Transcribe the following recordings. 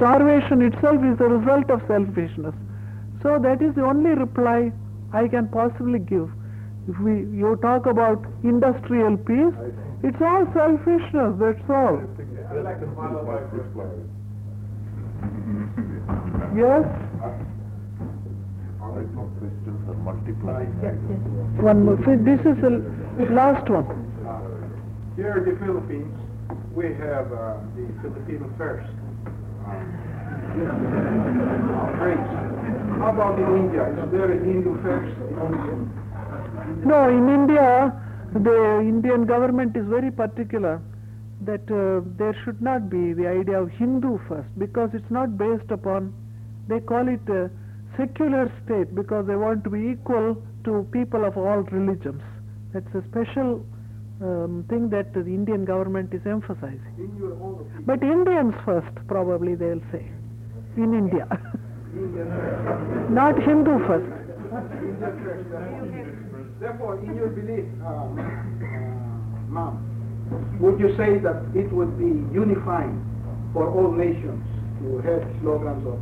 starvation itself is the result of selfishness. So that is the only reply I can possibly give. If we you talk about industrial peace, it's all selfishness, that's all. Yes? One more. This is the last one. Here in the Philippines, we have uh, the Filipino First. How about in India? Is there a Hindu India? No, in India, the Indian government is very particular that uh, there should not be the idea of Hindu first because it's not based upon, they call it a secular state because they want to be equal to people of all religions. That's a special um, thing that the Indian government is emphasizing. In your own opinion, But Indians first, probably they'll say, in India. Not Hindu first. Therefore- in your belief, uh, uh, ma'am, would you say that it would be unifying for all nations to have slogans of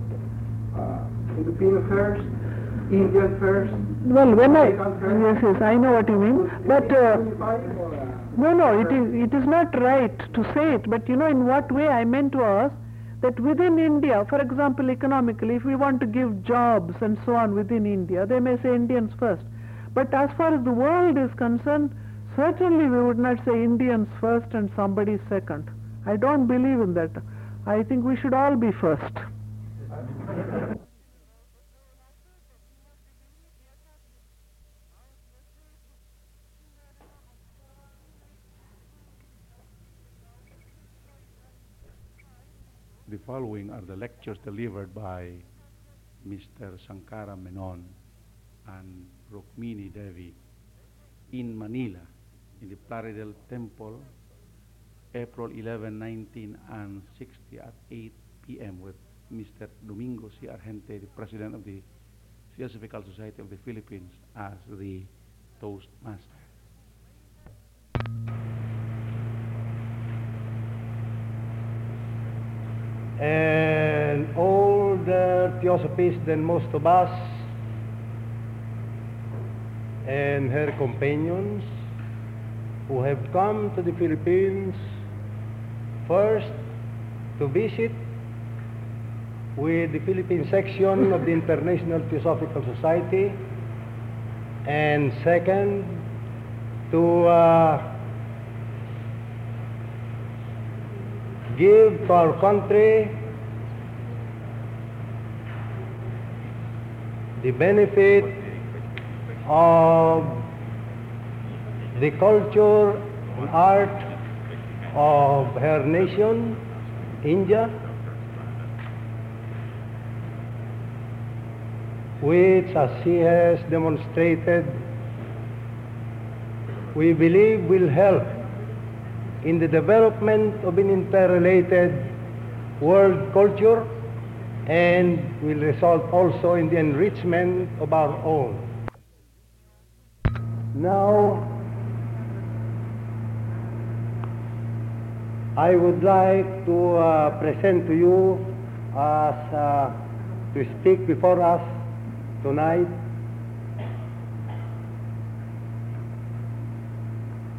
uh, Filipino First, Indian First, Well, when I, American first? yes, yes, I know what you mean, but no, no, it is, it is not right to say it, but you know in what way I meant was that within India, for example, economically, if we want to give jobs and so on within India, they may say Indians first. But as far as the world is concerned, certainly we would not say Indians first and somebody second. I don't believe in that. I think we should all be first. Following are the lectures delivered by Mr. Sankara Menon and Rukmini Devi in Manila, in the Plaridel Temple, April 11, 19, and 60 at 8 p.m. with Mr. Domingo C. Argente, the President of the Theosophical Society of the Philippines, as the Toastmaster. And older Theosophists than most of us and her companions who have come to the Philippines first to visit with the Philippine section of the International Theosophical Society and second to uh, give to our country the benefit of the culture and art of her nation, India, which, as she has demonstrated, we believe will help in the development of an interrelated world culture and will result also in the enrichment of our own. Now, I would like to uh, present to you as uh, to speak before us tonight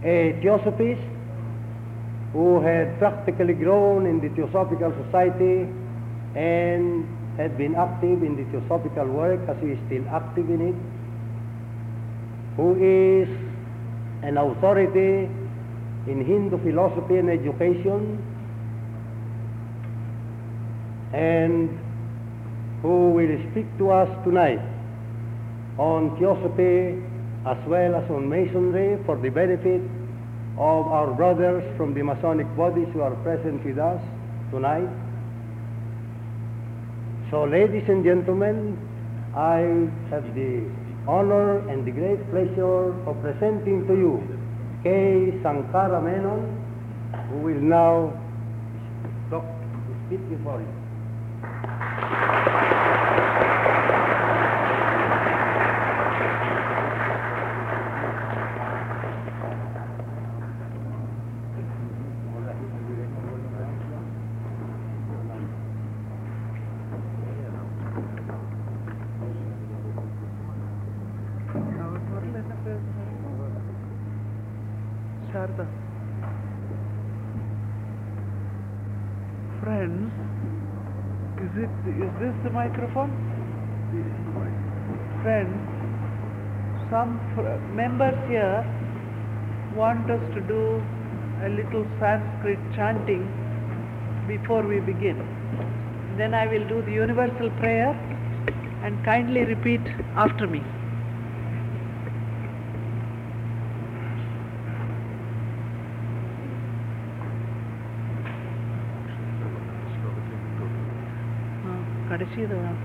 a theosophist who had practically grown in the Theosophical Society and had been active in the theosophical work as he is still active in it, who is an authority in Hindu philosophy and education, and who will speak to us tonight on theosophy as well as on masonry for the benefit of our brothers from the Masonic bodies who are present with us tonight. So, ladies and gentlemen, I have the honor and the great pleasure of presenting to you K. Sankara Menon, who will now talk, speak before you. Is it, is this the microphone? Friends, some fr- members here want us to do a little Sanskrit chanting before we begin. Then I will do the universal prayer and kindly repeat after me.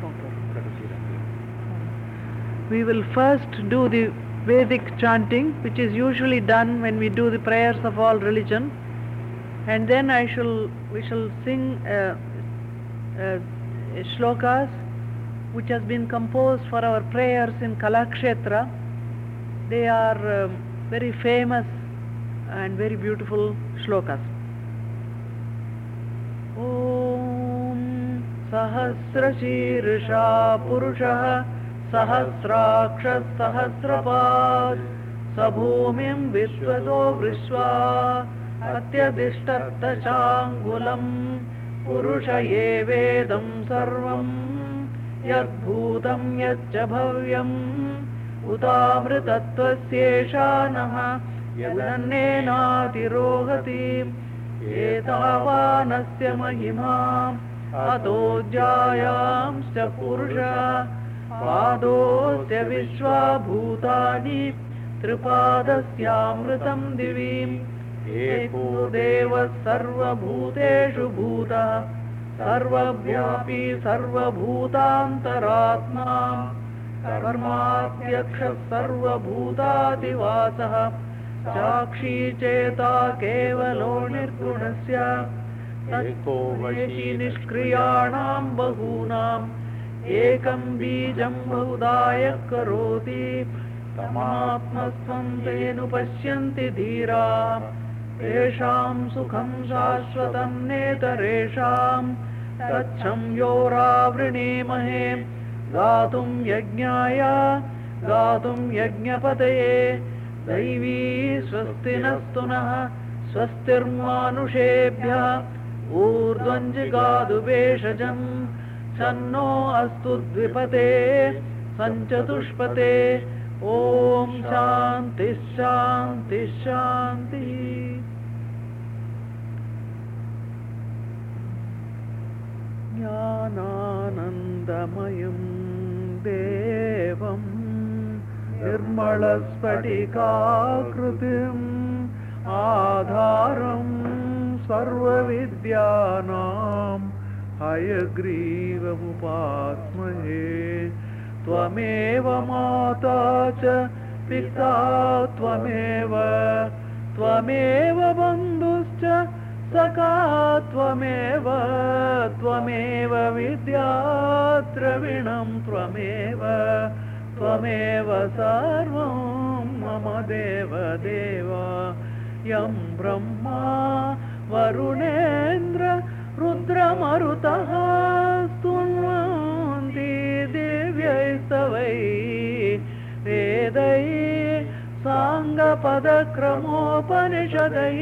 proper? Mm. We will first do the Vedic chanting, which is usually done when we do the prayers of all religion, and then I shall we shall sing uh, uh, shlokas which has been composed for our prayers in Kalakshetra. They are uh, very famous and very beautiful shlokas. सहस्रशीर्षा पुरुषः सहस्राक्षसहस्रपात् स भूमिं विश्वतो वृश्वा अत्यतिष्ठत्तचाङ्गुलम् पुरुष एवेदं सर्वं यद्भूतं यच्च भव्यम्। उतामृतत्वस्येषा नः यदन्नेनातिरोहति एतावानस्य महिमा अतो ज्यायांश्च पुरुष पादोऽस्य विश्वा भूतानि त्रिपादस्यामृतं दिवीम् एको देवः सर्वभूतेषु भूतः, सर्वव्यापी सर्वभूतान्तरात्मा। कर्माध्यक्षः सर्वभूतादिवासः साक्षी चेता केवलो निर्गुणस्य। तत्को वशी निष्क्रियाणां बहूनाम् एकं बीजं बहुदाय करोति। तमात्मस्त्वं तेनुपश्यन्ति धीरा। तेषां सुखं शाश्वतं नेतरेषां। तच्छं योरावृणीमहे। गातुं यज्ञाय गातुं यज्ञपतये। दैवी स्वस्ति नस्तु नः स्वस्तिर्मानुषेभ्यः। ऊर्ध्वञ्जिगादुभेषजम् सन्नो अस्तु द्विपते सञ्चतुष्पते। ॐ शान्तिः शान्तिः शान्तिः। ज्ञानानन्दमयं देवम् निर्मलस्फटिकाकृतिम् आधारं सर्वविद्यानां हयग्रीवमुपास्महे त्वमेव माता च पिता त्वमेव त्वमेव बन्धुश्च सखा त्वमेव त्वमेव विद्याद्रविणं त्वमेव त्वमेव सर्वं मम देव यं ब्रह्मा वरुणेन्द्र रुद्रमरुतः स्तुन्वन्ति दिव्यैस्तवै वेदै साङ्गपदक्रमोपनिषदै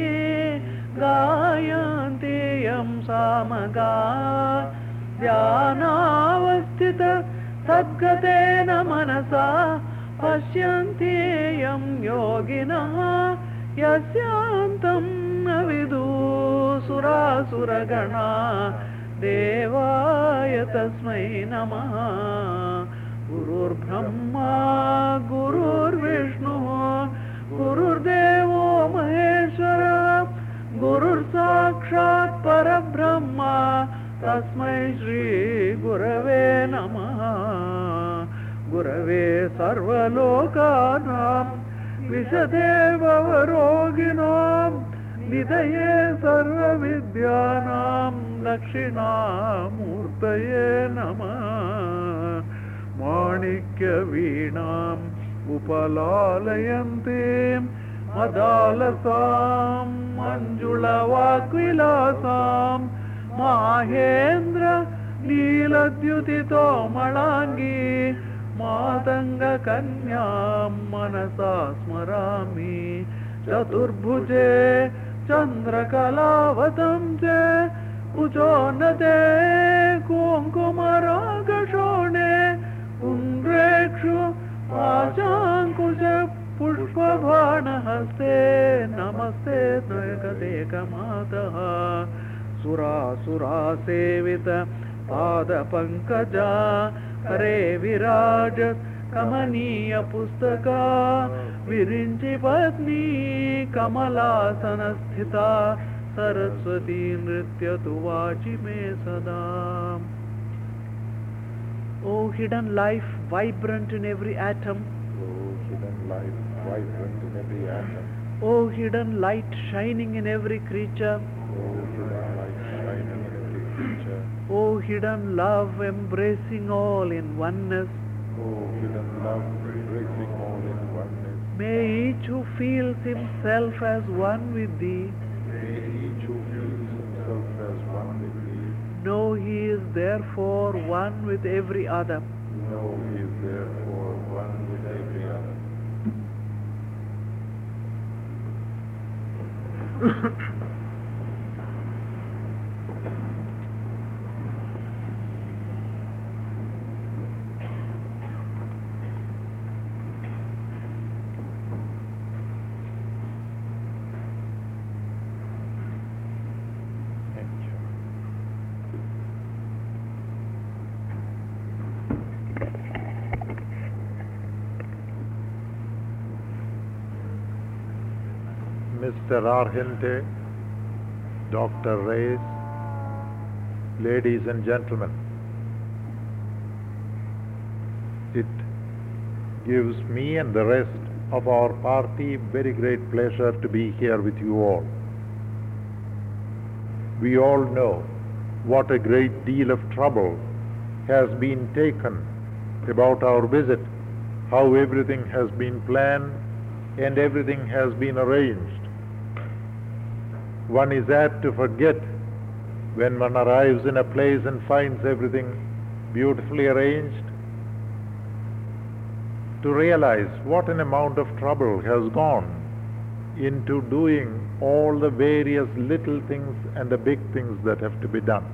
गायन्ति यं सामगा ध्यानावस्थित सद्गतेन मनसा पश्यन्ति यं योगिनः यस्यान्तं न विदु सुरासुरगणा देवाय तस्मै नमः। गुरुर्ब्रह्मा गुरुर्विष्णुः निधये सर्वविद्यानां दक्षिणामूर्तये नमः। माणिक्यवीणाम् उपलालयन्ते मदालसां मञ्जुळवाक्विलासां माहेन्द्र नीलद्युतितोमलाङ्गी मातङ्गकन्यां मनसा स्मरामि। चतुर्भुजे चन्द्रकलावतं च उचोन्नते कुङ्कुमरागशोणे उन्द्रेक्षु पाशाङ्कुश पुष्पबाणहस्ते नमस्ते त्वयकदेकमातः सुरासुरासेवित पादपङ्कजा। हरे विराज కమనీయ పుస్తక విరించి పత్ని కమలాసన స్థిత సరస్వతీ నృత్యతు వాచి మే సదా O hidden life vibrant in every atom. O hidden life vibrant in every atom. Light shining in every creature. O hidden light shining in every creature. Oh, o hidden love embracing all in oneness. Hidden love embracing all in oneness. may each who feels himself as one with thee May each who feels himself as one with thee know he is therefore one with every other. know he is therefore one with every other. Thank you. Mr. Argente, Dr. Reyes, ladies and gentlemen, it gives me and the rest of our party very great pleasure to be here with you all. We all know what a great deal of trouble has been taken about our visit, how everything has been planned and everything has been arranged. One is apt to forget when one arrives in a place and finds everything beautifully arranged to realize what an amount of trouble has gone into doing all the various little things and the big things that have to be done.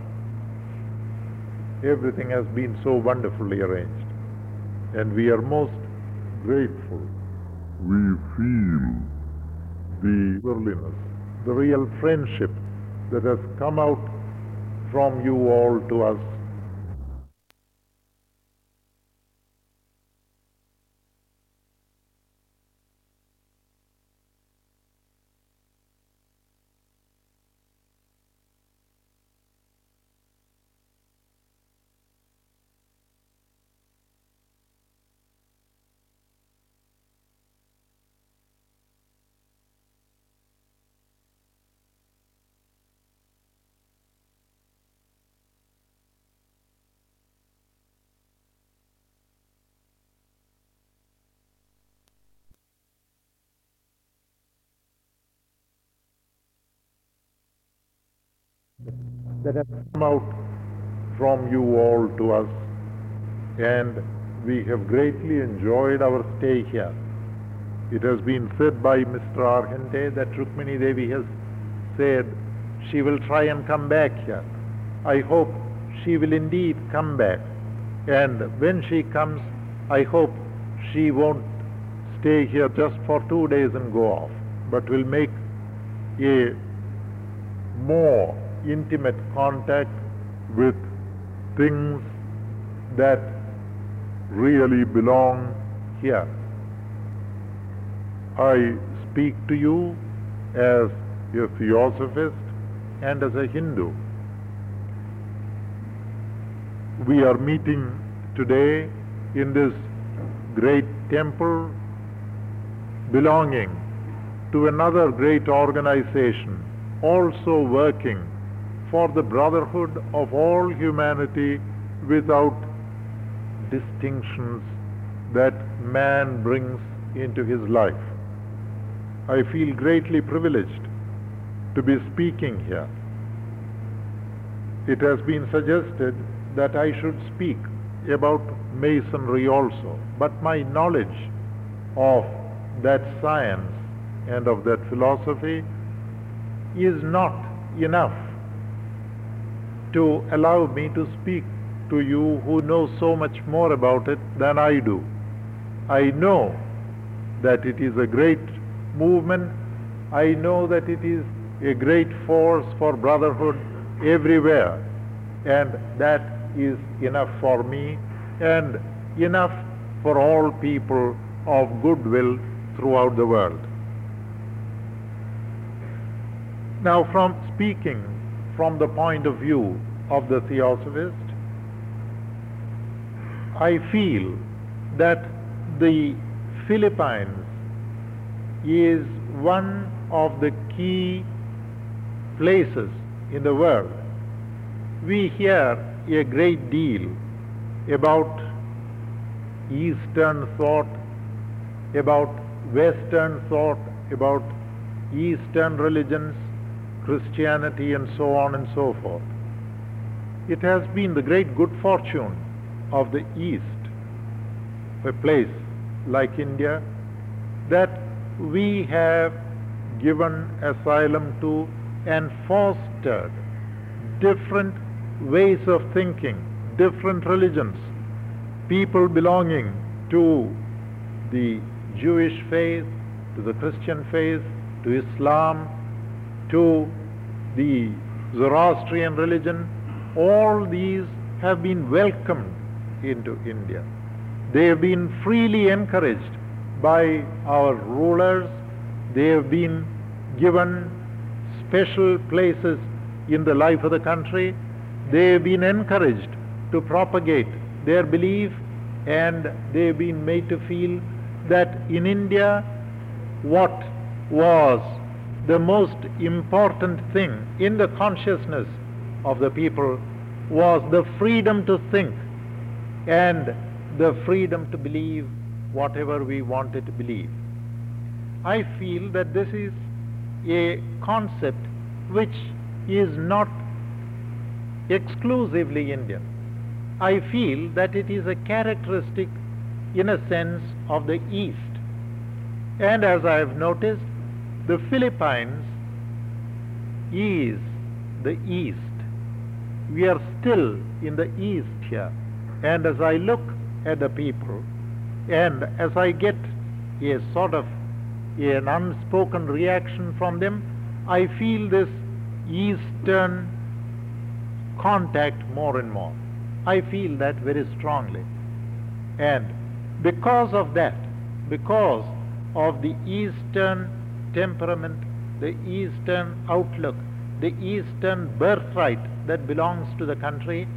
Everything has been so wonderfully arranged, and we are most grateful. We feel the worldliness, the real friendship that has come out from you all to us come out from you all to us, and we have greatly enjoyed our stay here. It has been said by Mr. Argente that Rukmini Devi has said she will try and come back here. I hope she will indeed come back, and when she comes, I hope she won't stay here just for two days and go off, but will make a more intimate contact with things that really belong here. I speak to you as a theosophist and as a Hindu. We are meeting today in this great temple belonging to another great organization also working for the brotherhood of all humanity without distinctions that man brings into his life. I feel greatly privileged to be speaking here. It has been suggested that I should speak about masonry also, but my knowledge of that science and of that philosophy is not enough to allow me to speak to you who know so much more about it than I do. I know that it is a great movement, I know that it is a great force for brotherhood everywhere. And that is enough for me and enough for all people of goodwill throughout the world. Now, from speaking from the point of view of the theosophist, I feel that the Philippines is one of the key places in the world. We hear a great deal about Eastern thought, about Western thought, about Eastern religions, Christianity, and so on and so forth. It has been the great good fortune of the East, a place like India, that we have given asylum to and fostered different ways of thinking, different religions, people belonging to the Jewish faith, to the Christian faith, to Islam, to the Zoroastrian religion, all these have been welcomed into India. They have been freely encouraged by our rulers. They have been given special places in the life of the country. They have been encouraged to propagate their belief and they have been made to feel that in India what was the most important thing in the consciousness of the people was the freedom to think and the freedom to believe whatever we wanted to believe. I feel that this is a concept which is not exclusively Indian. I feel that it is a characteristic, in a sense, of the East. And as I have noticed, the Philippines is the East. We are still in the East here. And as I look at the people, and as I get a sort of an unspoken reaction from them, I feel this Eastern contact more and more. I feel that very strongly. And because of that, because of the Eastern temperament, the Eastern outlook, the Eastern birthright that belongs to the country,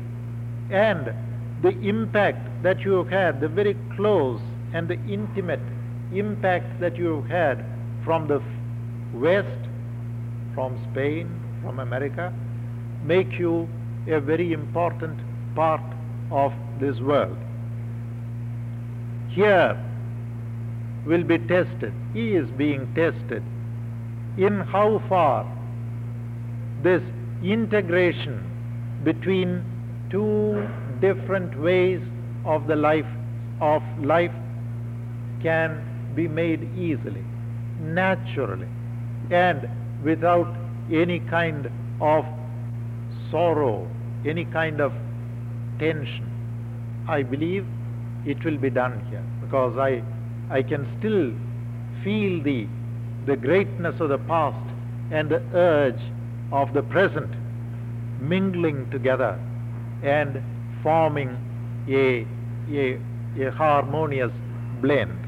and the impact that you have had, the very close and the intimate impact that you have had from the West, from Spain, from America, make you a very important part of this world. Here will be tested, he is being tested in how far this integration between two different ways of the life of life can be made easily, naturally, and without any kind of sorrow, any kind of tension. I believe it will be done here because I, I can still feel the, the greatness of the past and the urge of the present mingling together and forming a, a, a harmonious blend.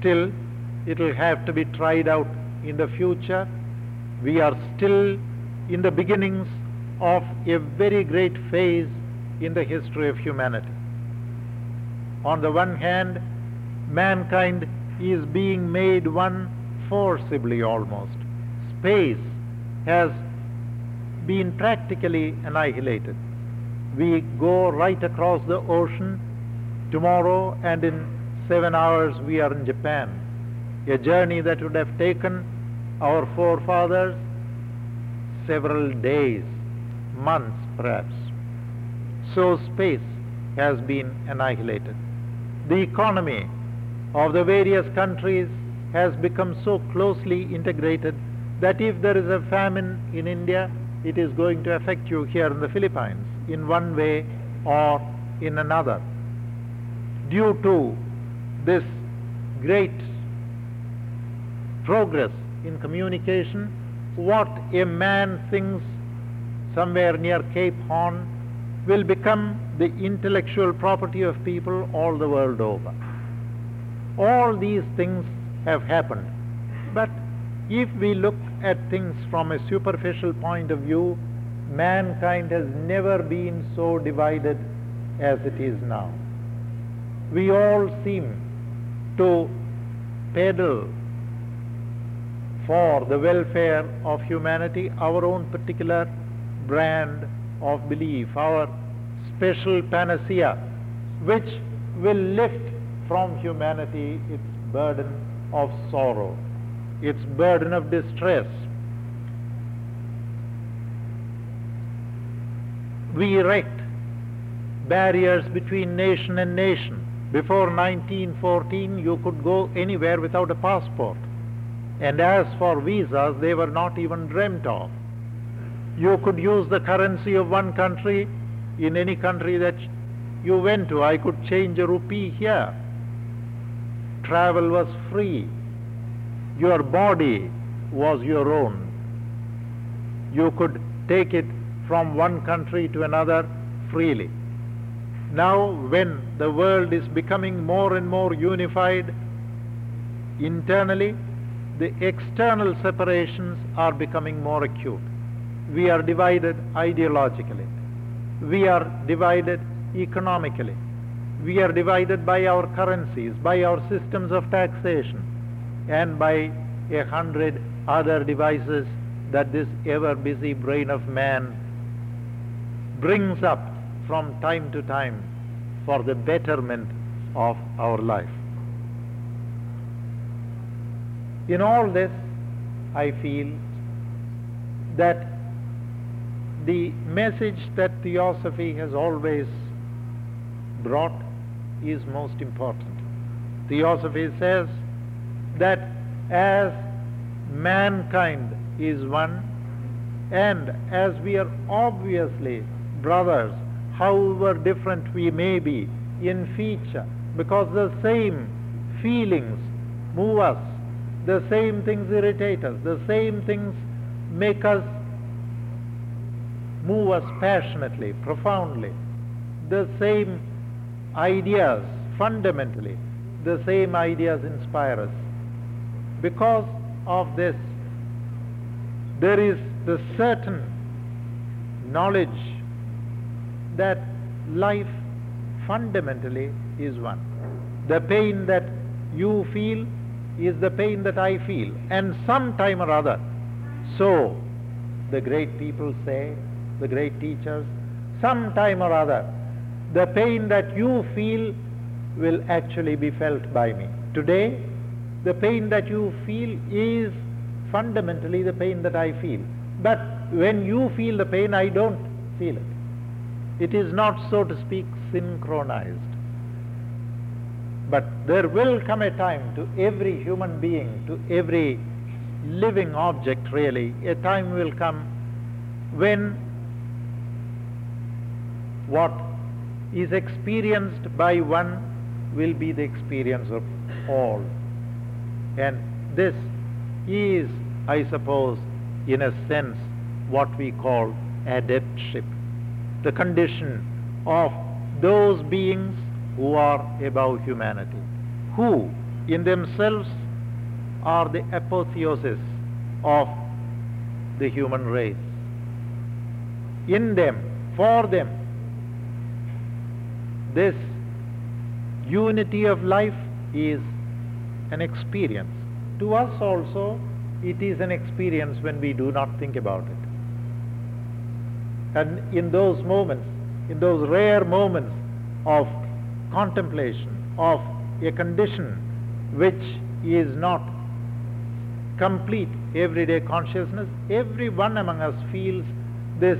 Still, it will have to be tried out in the future. We are still in the beginnings of a very great phase in the history of humanity. On the one hand, mankind is being made one forcibly almost. Space has been practically annihilated. We go right across the ocean tomorrow, and in seven hours we are in Japan. A journey that would have taken our forefathers several days, months perhaps. So space has been annihilated. The economy of the various countries has become so closely integrated that if there is a famine in India, it is going to affect you here in the Philippines in one way or in another. Due to this great progress in communication, what a man thinks somewhere near Cape Horn will become the intellectual property of people all the world over. All these things have happened. But if we look at things from a superficial point of view, mankind has never been so divided as it is now. We all seem to peddle for the welfare of humanity our own particular brand of belief, our special panacea, which will lift from humanity its burden of sorrow, its burden of distress. We erect barriers between nation and nation. Before 1914, you could go anywhere without a passport. And as for visas, they were not even dreamt of. You could use the currency of one country in any country that you went to. I could change a rupee here. Travel was free. Your body was your own. You could take it from one country to another freely. Now, when the world is becoming more and more unified internally, the external separations are becoming more acute. We are divided ideologically. We are divided economically. We are divided by our currencies, by our systems of taxation, and by a hundred other devices that this ever busy brain of man brings up from time to time for the betterment of our life. In all this, I feel that the message that Theosophy has always brought is most important. Theosophy says that as mankind is one, and as we are obviously brothers, however different we may be in feature, because the same feelings move us the same things irritate us. The same things make us move us passionately, profoundly. The same ideas, fundamentally, the same ideas inspire us. Because of this, there is the certain knowledge that life fundamentally is one. The pain that you feel is the pain that I feel. And sometime or other, so the great people say, the great teachers, sometime or other, the pain that you feel will actually be felt by me. Today, the pain that you feel is fundamentally the pain that I feel. But when you feel the pain, I don't feel it. It is not, so to speak, synchronized. But there will come a time to every human being, to every living object really, a time will come when what is experienced by one will be the experience of all. And this is, I suppose, in a sense, what we call adeptship, the condition of those beings who are above humanity, who in themselves are the apotheosis of the human race. In them, for them, this unity of life is an experience. To us also, it is an experience when we do not think about it. And in those moments, in those rare moments of contemplation of a condition which is not complete everyday consciousness, every one among us feels this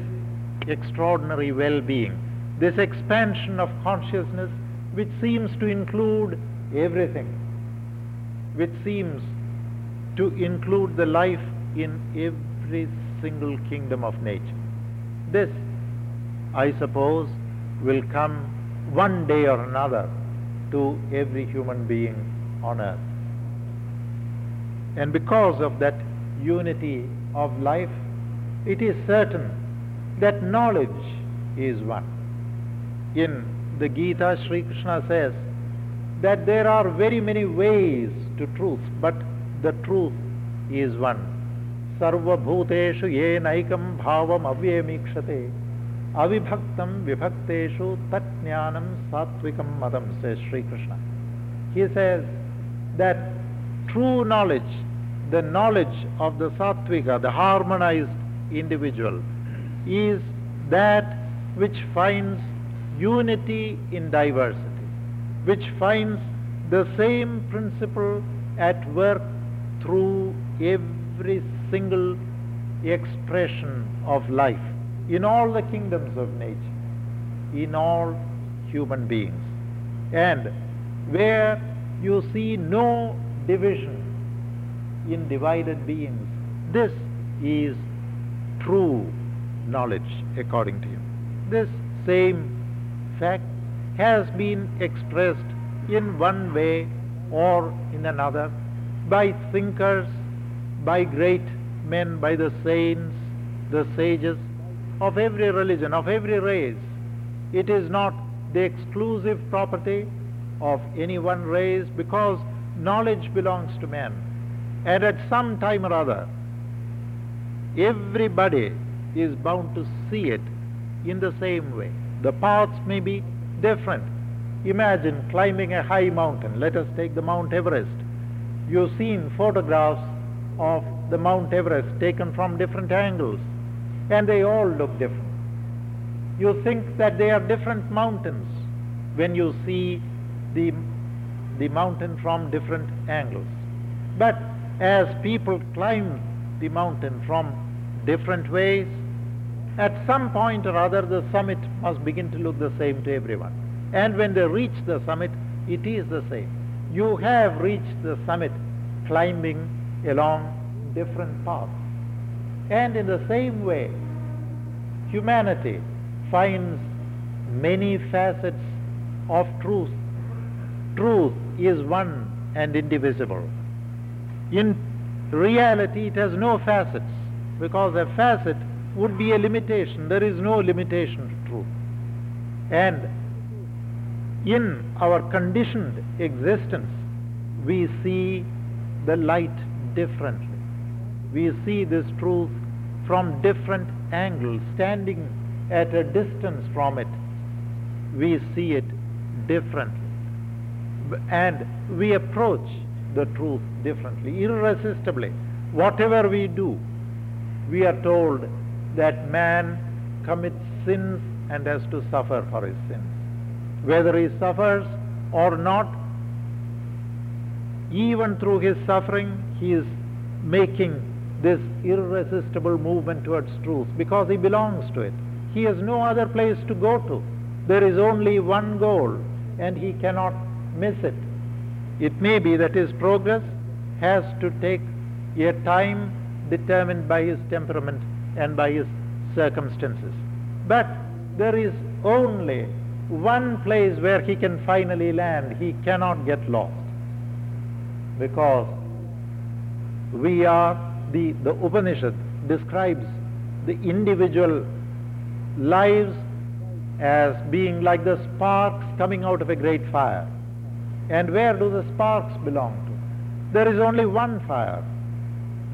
extraordinary well-being, this expansion of consciousness which seems to include everything, which seems to include the life in every single kingdom of nature. This, I suppose, will come one day or another to every human being on earth. And because of that unity of life, it is certain that knowledge is one In the Gita, Sri Krishna says that there are very many ways to truth, but the truth is one. सर्वभूतेषु येनैकं भावम् अव्ययमीक्षते avibhaktam vibhakteshu tat jnanam satvikam madam, says Sri Krishna. He says that true knowledge, the knowledge of the sattvika, the harmonized individual, is that which finds unity in diversity, which finds the same principle at work through every single expression of life in all the kingdoms of nature, in all human beings. And where you see no division in divided beings, this is true knowledge according to you. This same fact has been expressed in one way or in another by thinkers, by great men, by the saints, the sages of every religion, of every race. It is not the exclusive property of any one race because knowledge belongs to man. And at some time or other, everybody is bound to see it in the same way. The paths may be different. Imagine climbing a high mountain. Let us take the Mount Everest. You've seen photographs of the Mount Everest taken from different angles, and they all look different. You think that they are different mountains when you see the, the mountain from different angles. But as people climb the mountain from different ways, at some point or other the summit must begin to look the same to everyone. And when they reach the summit, it is the same. You have reached the summit climbing along different paths. And in the same way, humanity finds many facets of truth. Truth is one and indivisible. In reality, it has no facets because a facet would be a limitation. There is no limitation to truth. And in our conditioned existence, we see the light differently. We see this truth from different angles, standing at a distance from it. We see it differently. And we approach the truth differently, irresistibly. Whatever we do, we are told that man commits sins and has to suffer for his sins. Whether he suffers or not, even through his suffering, he is making this irresistible movement towards truth because he belongs to it. He has no other place to go to. There is only one goal and he cannot miss it. It may be that his progress has to take a time determined by his temperament and by his circumstances. But there is only one place where he can finally land. He cannot get lost because we are the, the Upanishad describes the individual lives as being like the sparks coming out of a great fire. And where do the sparks belong to? There is only one fire.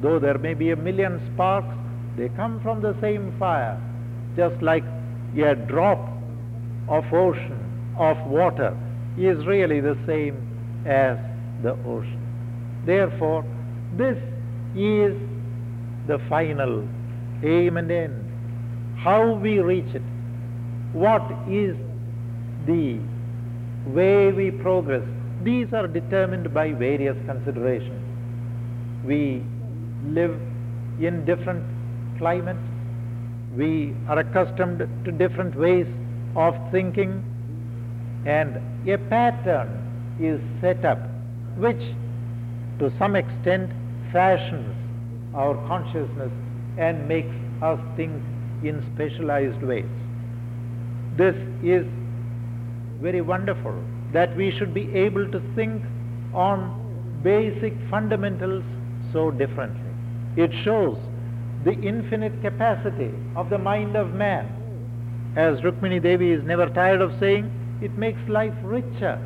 Though there may be a million sparks, they come from the same fire, just like a drop of ocean, of water, is really the same as the ocean. Therefore, this is the final aim and end. How we reach it, what is the way we progress, these are determined by various considerations. We live in different climates, we are accustomed to different ways of thinking, and a pattern is set up which to some extent fashions our consciousness and makes us think in specialized ways. This is very wonderful that we should be able to think on basic fundamentals so differently. It shows the infinite capacity of the mind of man. As Rukmini Devi is never tired of saying, it makes life richer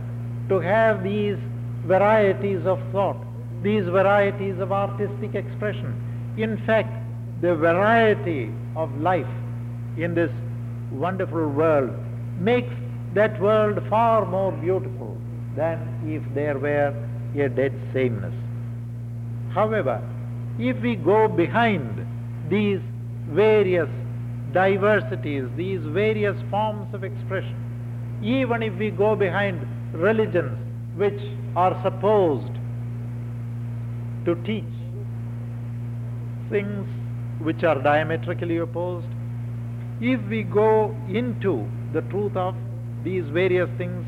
to have these varieties of thought, these varieties of artistic expression. In fact, the variety of life in this wonderful world makes that world far more beautiful than if there were a dead sameness. However, if we go behind these various diversities, these various forms of expression, even if we go behind religions which are supposed to teach things which are diametrically opposed, if we go into the truth of these various things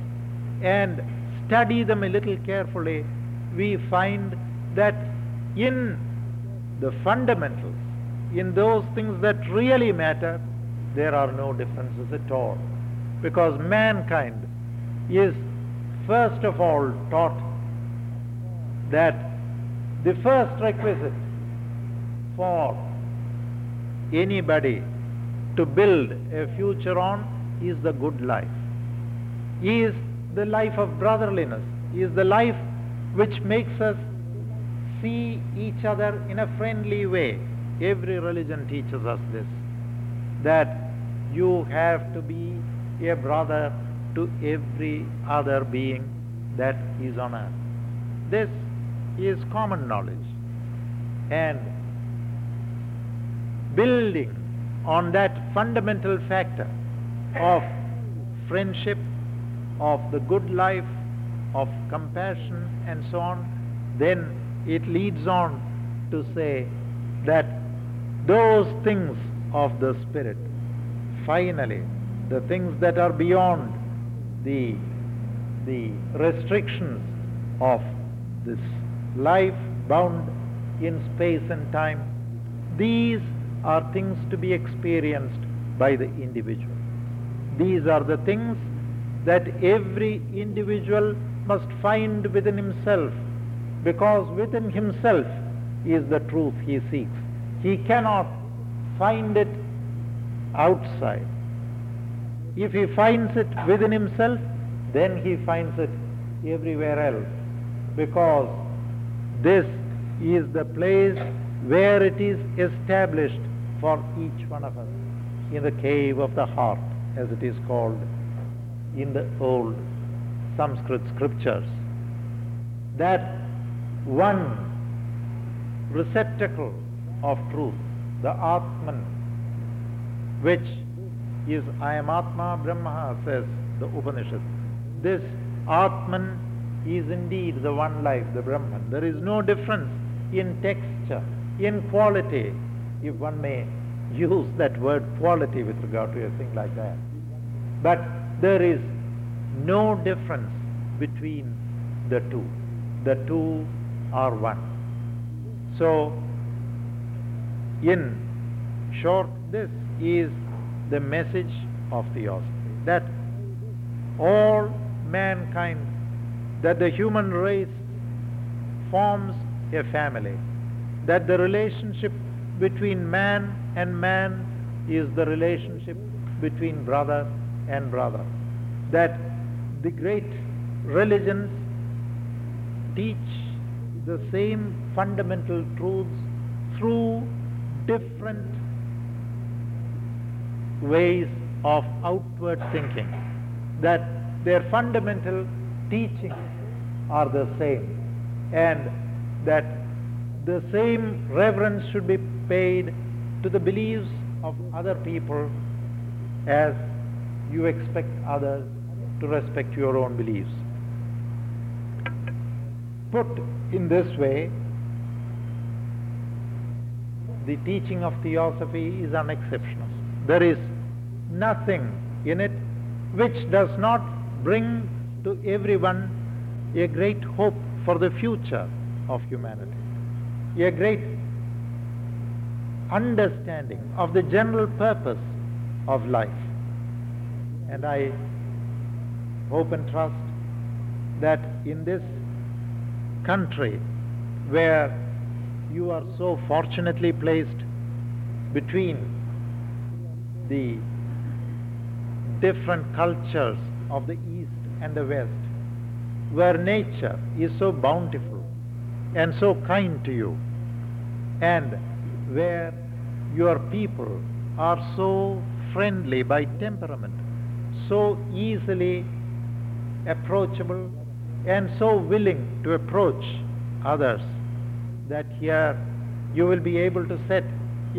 and study them a little carefully, we find that in the fundamentals, in those things that really matter, there are no differences at all. Because mankind is first of all taught that the first requisite for anybody to build a future on is the good life, is the life of brotherliness, is the life which makes us see each other in a friendly way. Every religion teaches us this, that you have to be a brother to every other being that is on earth. This is common knowledge. And building on that fundamental factor of friendship, of the good life, of compassion, and so on, then it leads on to say that those things of the Spirit, finally, the things that are beyond the, the restrictions of this life bound in space and time, these are things to be experienced by the individual. These are the things that every individual must find within himself because within himself is the truth he seeks. He cannot find it outside. If he finds it within himself, then he finds it everywhere else because this is the place where it is established for each one of us in the cave of the heart, as it is called in the old Sanskrit scriptures. That one receptacle of truth, the Atman, which is Ayam Atma Brahma, says the Upanishad. This Atman is indeed the one life, the Brahman. There is no difference in texture, in quality, if one may use that word quality with regard to a thing like that. But there is no difference between the two. The two are one. So, in short, this is the message of theosophy that all mankind, that the human race forms a family, that the relationship between man and man is the relationship between brother and brother. That the great religions teach the same fundamental truths through different ways of outward thinking. That their fundamental teachings are the same and that the same reverence should be paid to the beliefs of other people as you expect others to respect your own beliefs. Put in this way, the teaching of theosophy is unexceptional. There is nothing in it which does not bring to everyone a great hope for the future of humanity, a great understanding of the general purpose of life. And I hope and trust that in this country where you are so fortunately placed between the different cultures of the East and the West, where nature is so bountiful and so kind to you, and where your people are so friendly by temperament, so easily approachable and so willing to approach others that here you will be able to set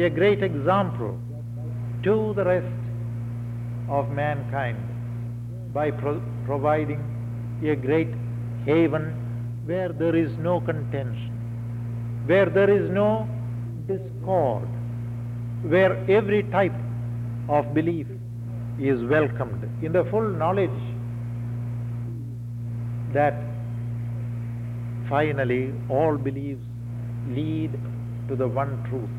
a great example to the rest of mankind by pro- providing a great haven where there is no contention, where there is no discord, where every type of belief is welcomed in the full knowledge that finally all beliefs lead to the one truth.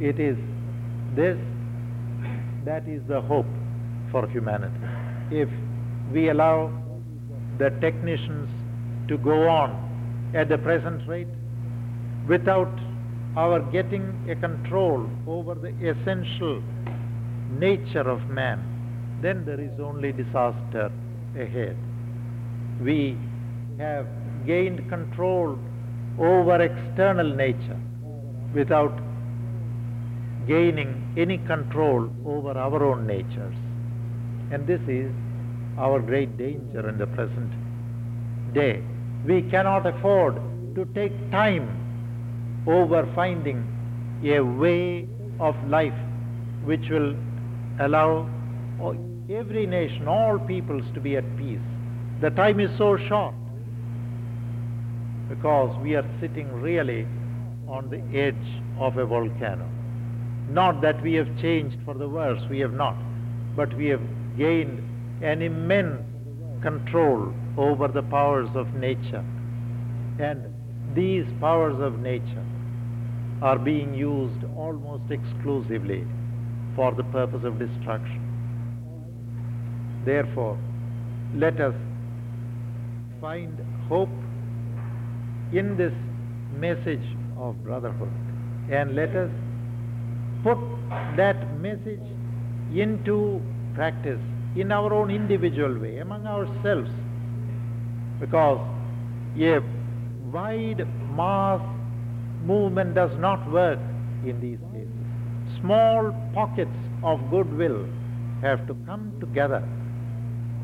It is this that is the hope for humanity. If we allow the technicians to go on at the present rate without our getting a control over the essential nature of man, then there is only disaster ahead. We have gained control over external nature without gaining any control over our own natures. And this is our great danger in the present day. We cannot afford to take time over finding a way of life which will allow every nation, all peoples to be at peace. The time is so short because we are sitting really on the edge of a volcano. Not that we have changed for the worse, we have not, but we have gained an immense control over the powers of nature. And these powers of nature are being used almost exclusively for the purpose of destruction. Therefore, let us find hope in this message of brotherhood and let us put that message into practice in our own individual way among ourselves because a wide mass movement does not work in these places. Small pockets of goodwill have to come together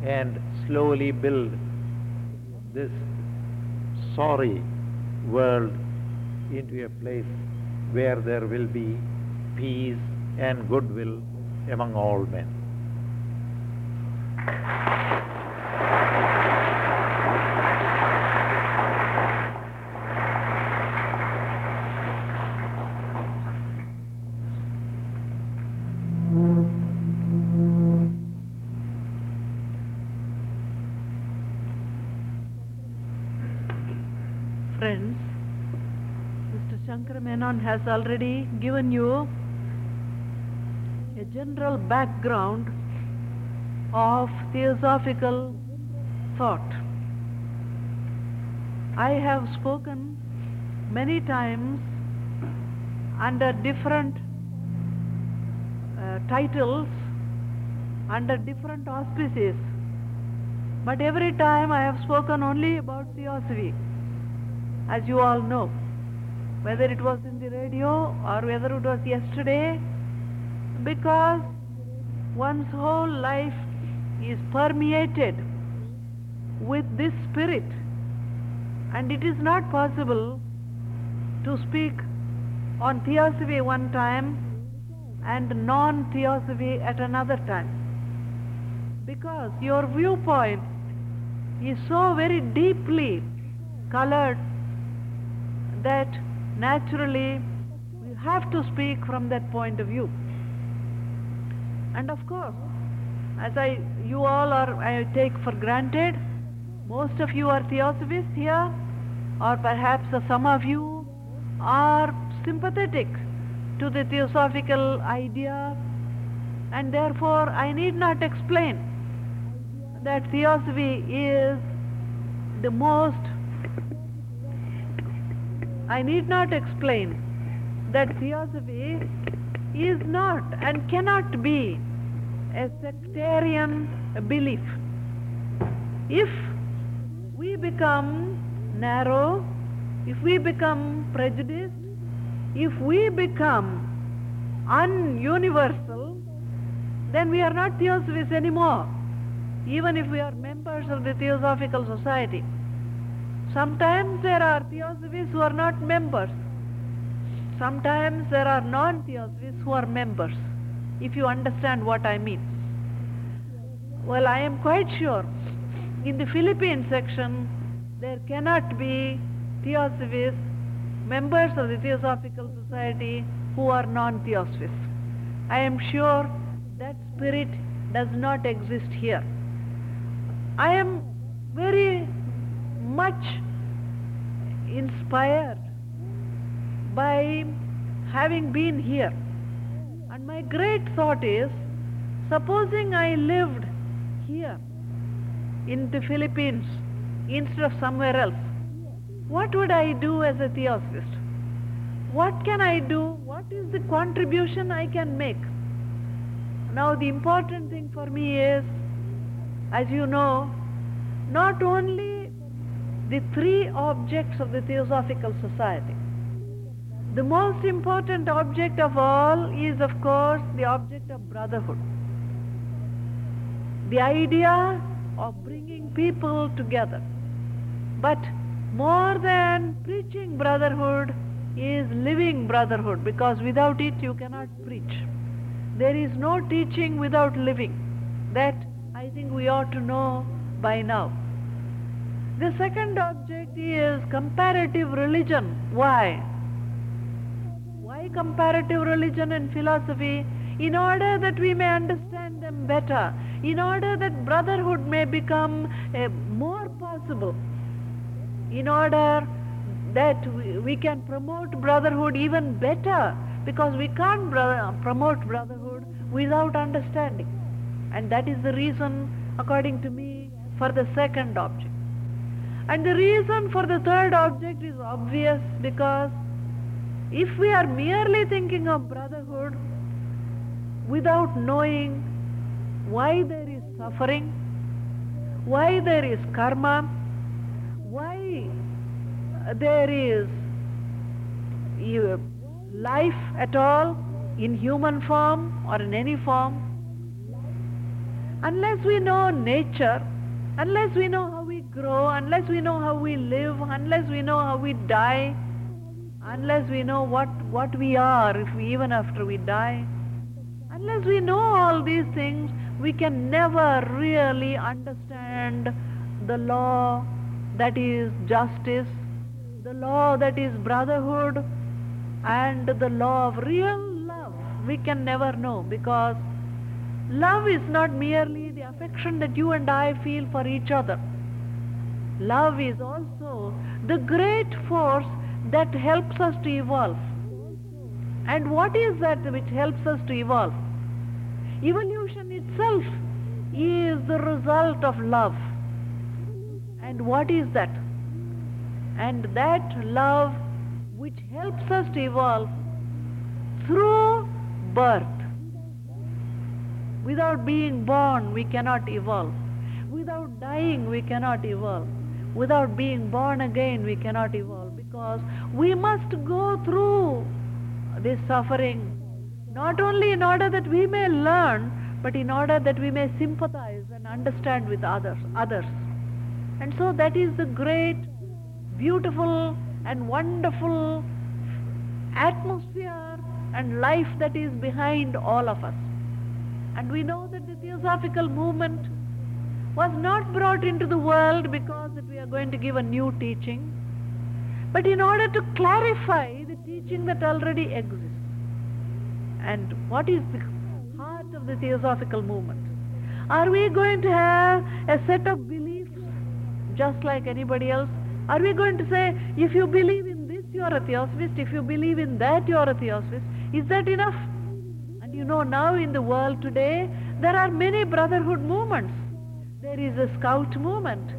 and slowly build this sorry world into a place where there will be peace and goodwill among all men. Has already given you a general background of theosophical thought. I have spoken many times under different uh, titles, under different auspices, but every time I have spoken only about theosophy, as you all know, whether it was in the radio or whether it was yesterday, because one's whole life is permeated with this spirit, and it is not possible to speak on theosophy one time and non theosophy at another time. Because your viewpoint is so very deeply colored that naturally we have to speak from that point of view. And of course, as I, you all are, I take for granted, most of you are theosophists here, or perhaps some of you are sympathetic to the theosophical idea, and therefore I need not explain that theosophy is the most I need not explain that theosophy is not and cannot be a sectarian belief. If we become narrow, if we become prejudiced, if we become ununiversal, then we are not theosophists anymore, even if we are members of the Theosophical Society. Sometimes there are theosophists who are not members. Sometimes there are non-theosophists who are members, if you understand what I mean. Well, I am quite sure in the Philippine section there cannot be theosophists, members of the Theosophical Society who are non-theosophists. I am sure that spirit does not exist here. I am very much inspired by having been here. And my great thought is, supposing I lived here in the Philippines instead of somewhere else, what would I do as a theosophist? What can I do? What is the contribution I can make? Now the important thing for me is, as you know, not only the three objects of the Theosophical Society. The most important object of all is, of course, the object of brotherhood. The idea of bringing people together. But more than preaching brotherhood is living brotherhood because without it you cannot preach. There is no teaching without living. That I think we ought to know by now. The second object is comparative religion. Why? Why comparative religion and philosophy? In order that we may understand them better, in order that brotherhood may become uh, more possible, in order that we, we can promote brotherhood even better, because we can't promote brotherhood without understanding. And that is the reason, according to me, for the second object. And the reason for the third object is obvious because if we are merely thinking of brotherhood without knowing why there is suffering, why there is karma, why there is uh, life at all in human form or in any form, unless we know nature, unless we know grow, unless we know how we live, unless we know how we die, unless we know what, what we are if we, even after we die, unless we know all these things, we can never really understand the law that is justice, the law that is brotherhood, and the law of real love. We can never know because love is not merely the affection that you and I feel for each other. Love is also the great force that helps us to evolve. And what is that which helps us to evolve? Evolution itself is the result of love. And what is that? And that love which helps us to evolve through birth. Without being born, we cannot evolve. Without dying, we cannot evolve. Without being born again, we cannot evolve because we must go through this suffering not only in order that we may learn, but in order that we may sympathize and understand with others. others. And so that is the great, beautiful, and wonderful atmosphere and life that is behind all of us. And we know that the Theosophical movement was not brought into the world because we are going to give a new teaching, but in order to clarify the teaching that already exists. And what is the heart of the Theosophical movement? Are we going to have a set of beliefs just like anybody else? Are we going to say, if you believe in this, you are a Theosophist, if you believe in that, you are a Theosophist? Is that enough? And you know, now in the world today, there are many brotherhood movements. There is a scout movement.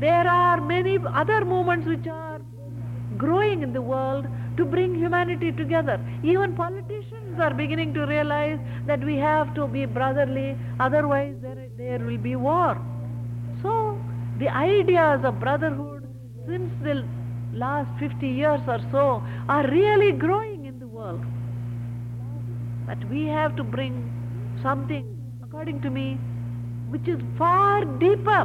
There are many other movements which are growing in the world to bring humanity together. Even politicians are beginning to realize that we have to be brotherly, otherwise there, there will be war. So the ideas of brotherhood since the last 50 years or so are really growing in the world. But we have to bring something, according to me, which is far deeper.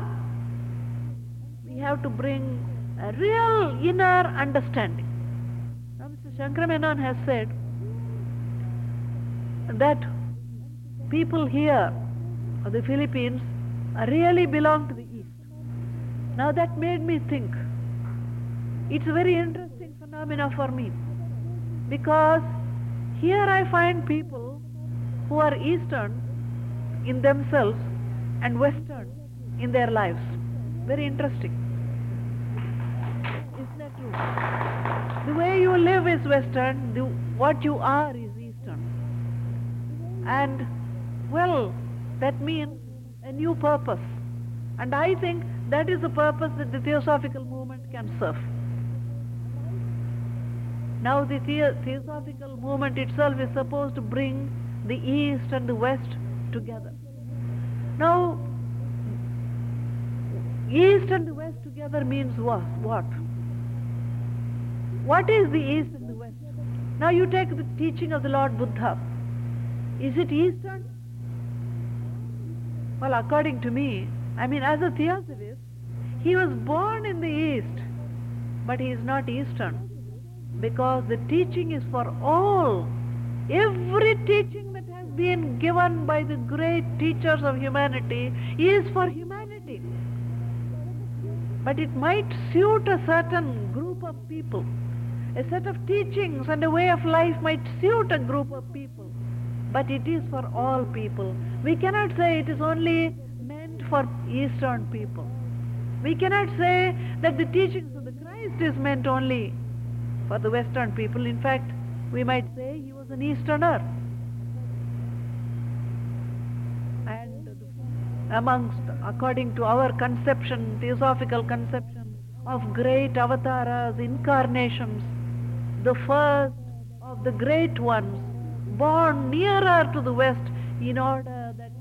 We have to bring a real inner understanding. Now, Mr. Shankara Menon has said that people here of the Philippines really belong to the East. Now that made me think. It's a very interesting phenomena for me because here I find people who are Eastern in themselves and Western in their lives. Very interesting. Isn't that true? The way you live is Western, the, what you are is Eastern. And, well, that means a new purpose. And I think that is the purpose that the Theosophical movement can serve. Now the, the Theosophical movement itself is supposed to bring the East and the West together. Now, East and West together means what? What? What is the East and the West? Now you take the teaching of the Lord Buddha. Is it Eastern? Well, according to me, I mean, as a theosophist, he was born in the East, but he is not Eastern because the teaching is for all. Every teaching been given by the great teachers of humanity is for humanity. But it might suit a certain group of people. A set of teachings and a way of life might suit a group of people, but it is for all people. We cannot say it is only meant for Eastern people. We cannot say that the teachings of the Christ is meant only for the Western people. In fact, we might say he was an Easterner. And amongst, according to our conception, theosophical conception of great avatars, incarnations, the first of the great ones born nearer to the West in order that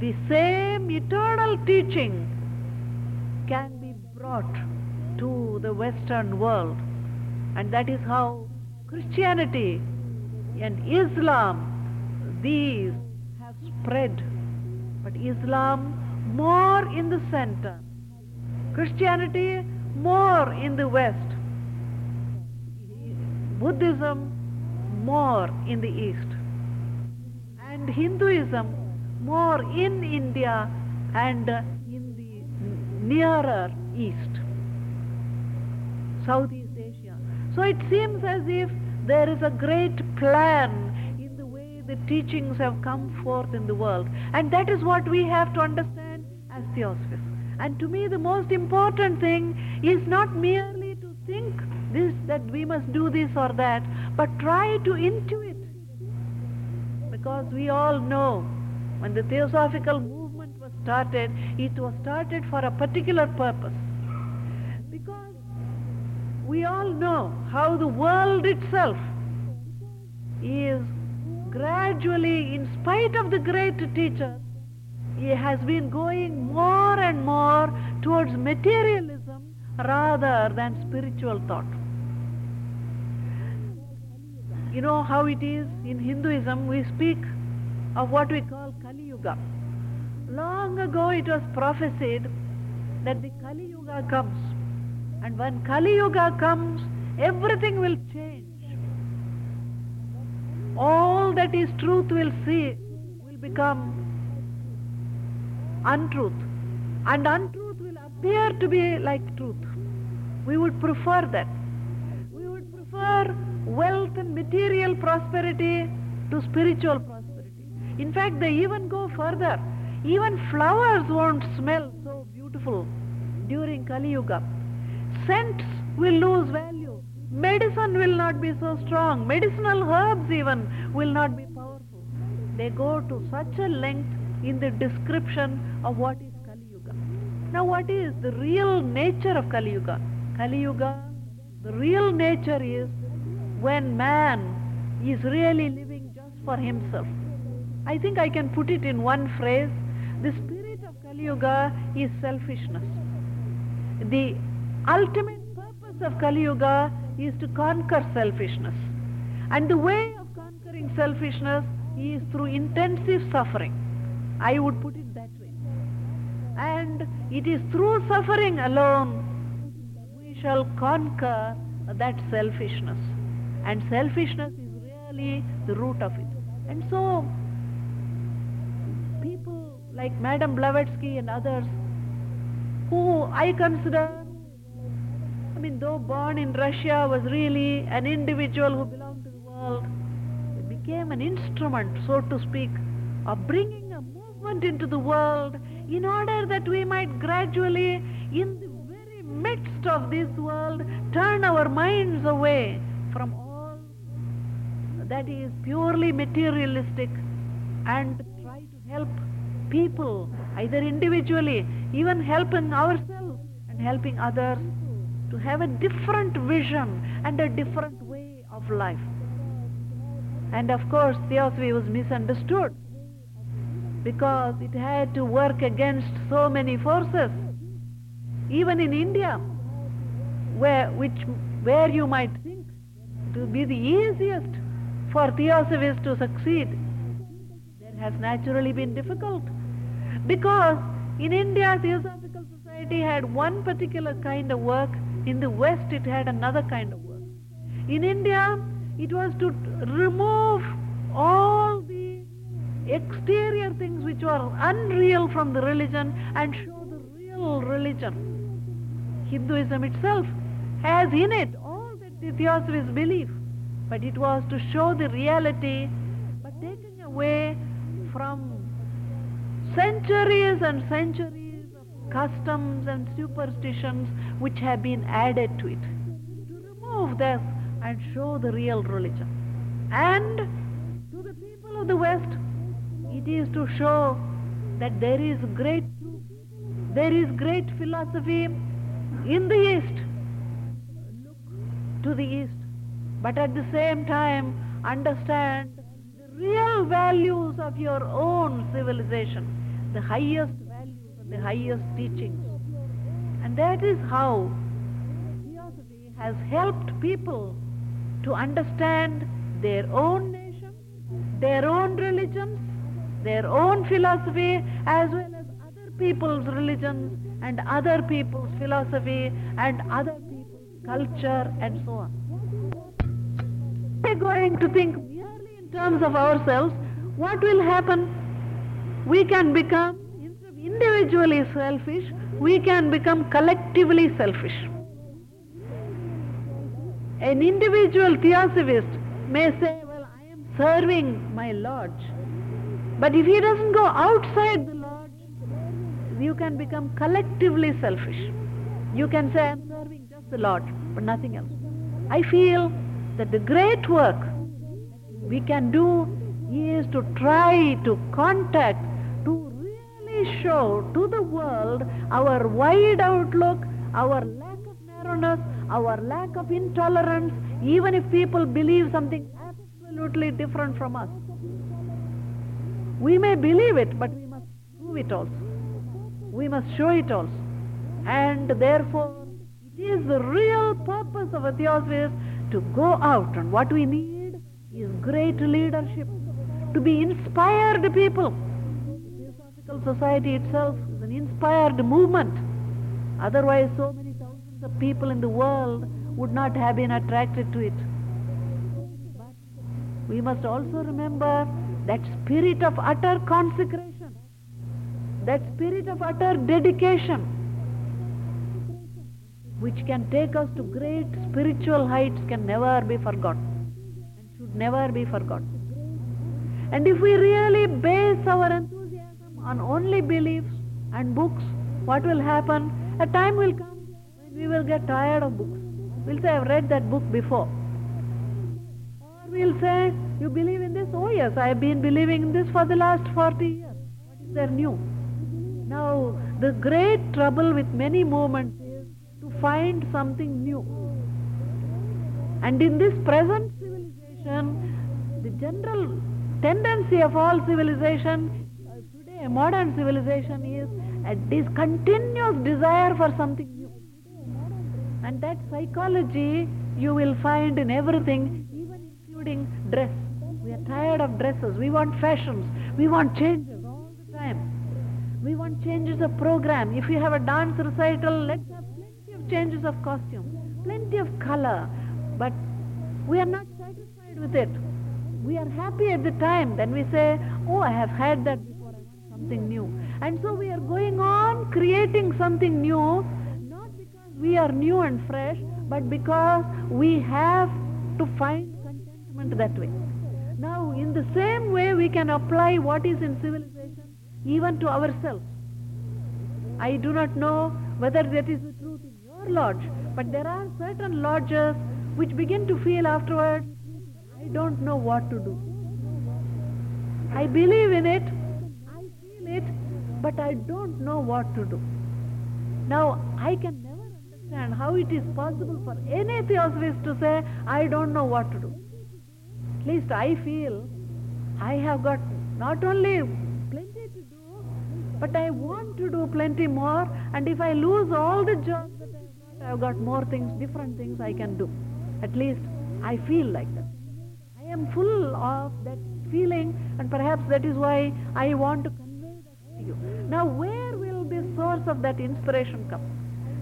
the same eternal teaching can be brought to the Western world. And that is how Christianity and Islam, these have spread. But Islam more in the center, Christianity more in the West, Buddhism more in the East, and Hinduism more in India and in the nearer East, Southeast Asia. So it seems as if there is a great plan the teachings have come forth in the world. And that is what we have to understand as theosophists. And to me, the most important thing is not merely to think this, that we must do this or that, but try to intuit. Because we all know when the theosophical movement was started, it was started for a particular purpose. Because we all know how the world itself is gradually, in spite of the great teacher, he has been going more and more towards materialism rather than spiritual thought. You know how it is in Hinduism, we speak of what we call Kali Yuga. Long ago it was prophesied that the Kali Yuga comes. And when Kali Yuga comes, everything will change. All that is truth will see will become untruth. And untruth will appear to be like truth. We would prefer that. We would prefer wealth and material prosperity to spiritual prosperity. In fact, they even go further. Even flowers won't smell so beautiful during Kali Yuga. Scents will lose value. Medicine will not be so strong. Medicinal herbs even will not be powerful. They go to such a length in the description of what is Kali Yuga. Now what is the real nature of Kali Yuga? Kali Yuga, the real nature is when man is really living just for himself. I think I can put it in one phrase. The spirit of Kali Yuga is selfishness. The ultimate purpose of Kali Yuga is to conquer selfishness. And the way of conquering selfishness is through intensive suffering. I would put it that way. And it is through suffering alone we shall conquer that selfishness. And selfishness is really the root of it. And so, people like Madame Blavatsky and others, who I consider, I mean, though born in Russia, was really an individual who belonged to the world, he became an instrument, so to speak, of bringing a movement into the world in order that we might gradually, in the very midst of this world, turn our minds away from all that is purely materialistic and try to help people, either individually, even helping ourselves and helping others to have a different vision and a different way of life. And of course, Theosophy was misunderstood because it had to work against so many forces. Even in India, where, which, where you might think to be the easiest for Theosophists to succeed, there has naturally been difficult. Because in India, Theosophical Society had one particular kind of work, in the West it had another kind of work. In India, it was to remove all the exterior things which were unreal from the religion and show the real religion. Hinduism itself has in it all that the Theosophists believe, but it was to show the reality, but taking away from centuries and centuries customs and superstitions which have been added to it. To remove this and show the real religion. And to the people of the West, it is to show that there is great there is great philosophy in the East. Look to the East, but at the same time understand the real values of your own civilization, the highest the highest teachings. And that is how Theosophy has helped people to understand their own nation, their own religions, their own philosophy, as well as other people's religions and other people's philosophy and other people's culture and so on. We're going to think merely in terms of ourselves, what will happen? We can become, individually selfish, we can become collectively selfish. An individual theosophist may say, well, I am serving my lodge. But if he doesn't go outside the lodge, you can become collectively selfish. You can say, I am serving just the Lord, but nothing else. I feel that the great work we can do is to try to contact, show to the world our wide outlook, our lack of narrowness, our lack of intolerance, even if people believe something absolutely different from us. We may believe it, but we must prove it also. We must show it also. And therefore, it is the real purpose of a theosophist to go out, and what we need is great leadership, to be inspired people. Society itself is an inspired movement. Otherwise, so many thousands of people in the world would not have been attracted to it. But we must also remember that spirit of utter consecration, that spirit of utter dedication, which can take us to great spiritual heights, can never be forgotten and should never be forgotten. And if we really base our enthusiasm on only beliefs and books, what will happen? A time will come when we will get tired of books. We'll say, I've read that book before. Or we'll say, you believe in this? Oh yes, I have been believing in this for the last 40 years. What is there new? Now, the great trouble with many movements is to find something new. And in this present civilization, the general tendency of all civilization today, modern civilization, is a dis- continuous desire for something new. And that psychology you will find in everything, even including dress. We are tired of dresses. We want fashions. We want changes all the time. We want changes of program. If you have a dance recital, let's have plenty of changes of costume, plenty of color. But we are not satisfied with it. We are happy at the time. Then we say, oh, I have had that something new. And so we are going on creating something new, not because we are new and fresh, but because we have to find contentment that way. Now, in the same way, we can apply what is in civilization even to ourselves. I do not know whether that is the truth in your lodge, but there are certain lodges which begin to feel afterwards, I don't know what to do. I believe in it, it, but I don't know what to do. Now, I can never understand how it is possible for any theosophist to say, I don't know what to do. At least I feel I have got not only plenty to do, but I want to do plenty more, and if I lose all the jobs that I've got, I've got more things, different things I can do. At least I feel like that. I am full of that feeling, and perhaps that is why I want to to you. Now, where will the source of that inspiration come?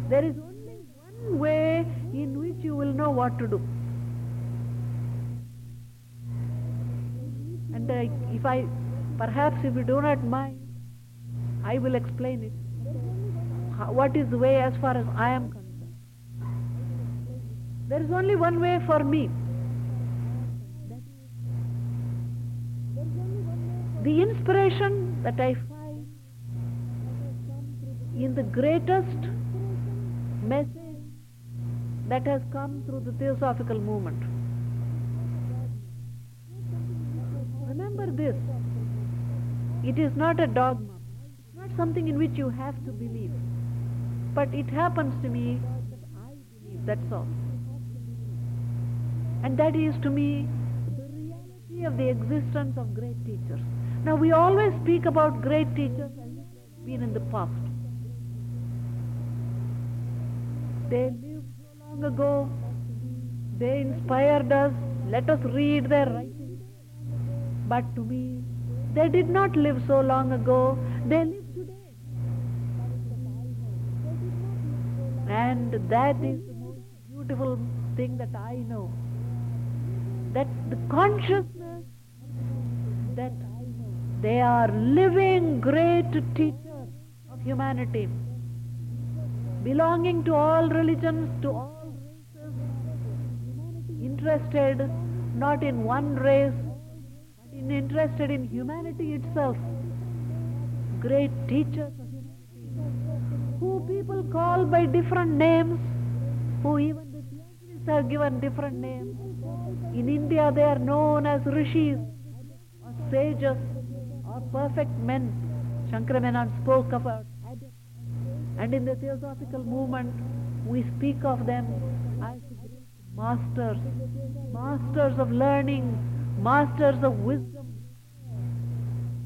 There is only one way in which you will know what to do. And I, if I, perhaps if you do not mind, I will explain it. What is the way as far as I am concerned? There is only one way for me. The inspiration that I find in the greatest message that has come through the theosophical movement. Remember this. It is not a dogma. It's not something in which you have to believe. But it happens to me that I believe, that's all. And that is to me the reality of the existence of great teachers. Now we always speak about great teachers as been in the past. They lived so long ago. They inspired us. Let us read their writings. But to me, they did not live so long ago. They live today. And that is the most beautiful thing that I know. That the consciousness that they are living great teachers of humanity, belonging to all religions, to all races, interested not in one race, but in interested in humanity itself. Great teachers who people call by different names, who even the theosophists have given different names. In India, they are known as rishis, or sages, or perfect men. Shankara Menon spoke about. And in the theosophical movement, we speak of them as masters, masters of learning, masters of wisdom,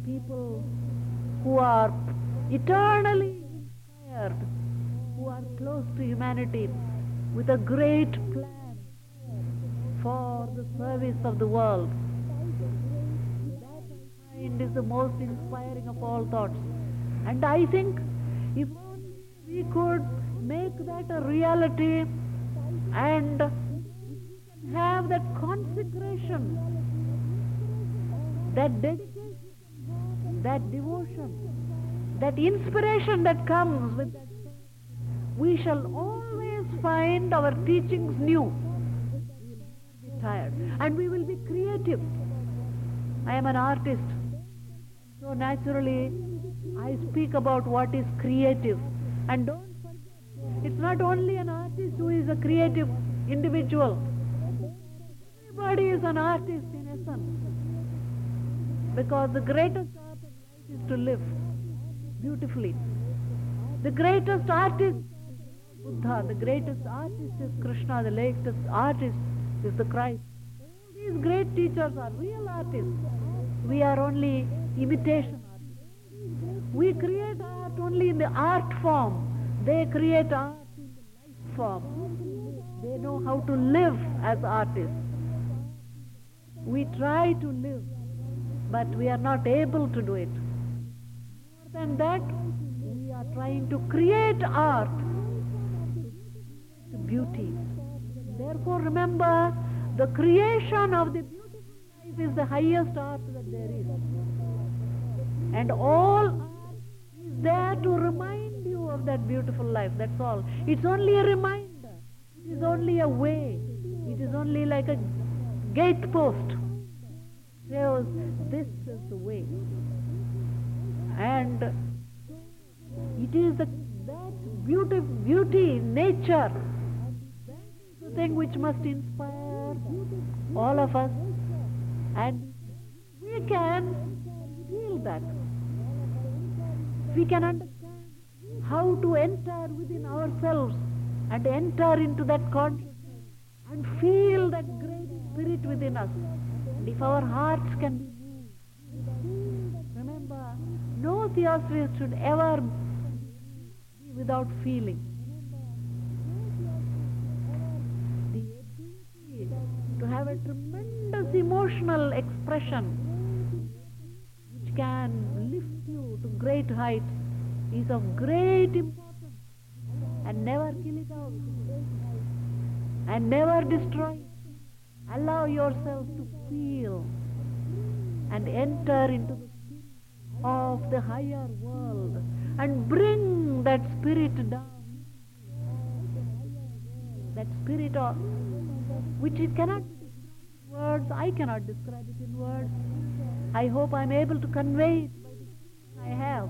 people who are eternally inspired, who are close to humanity with a great plan for the service of the world. That I find is the most inspiring of all thoughts. And I think if we could make that a reality and have that consecration, that dedication, that devotion, that inspiration that comes with that, we shall always find our teachings new. Tired and we will be creative. I am an artist. So naturally, I speak about what is creative. And don't forget, it's not only an artist who is a creative individual. Everybody is an artist in essence. Because the greatest art is to live beautifully. The greatest artist is Buddha, the greatest artist is Krishna, the latest artist is the Christ. These great teachers are real artists. We are only imitation artists. We create art only in the art form. They create art in the life form. They know how to live as artists. We try to live, but we are not able to do it. More than that, we are trying to create art, beauty. Therefore, remember, the creation of the beautiful life is the highest art that there is. And all there to remind you of that beautiful life, that's all. It's only a reminder. It is only a way. It is only like a gatepost. Says, oh, this is the way. And it is the, that beauty, beauty, nature, the thing which must inspire all of us. And we can feel that. We can understand how to enter within ourselves and enter into that consciousness and feel that great spirit within us. And if our hearts can be moved, remember, no theosophist should ever be without feeling. The ability to have a tremendous emotional expression can lift you to great heights is of great importance and never kill it out and never destroy it. Allow yourself to feel and enter into the spirit of the higher world and bring that spirit down. That spirit of which it cannot words, I cannot describe it in words. I hope I'm able to convey I have.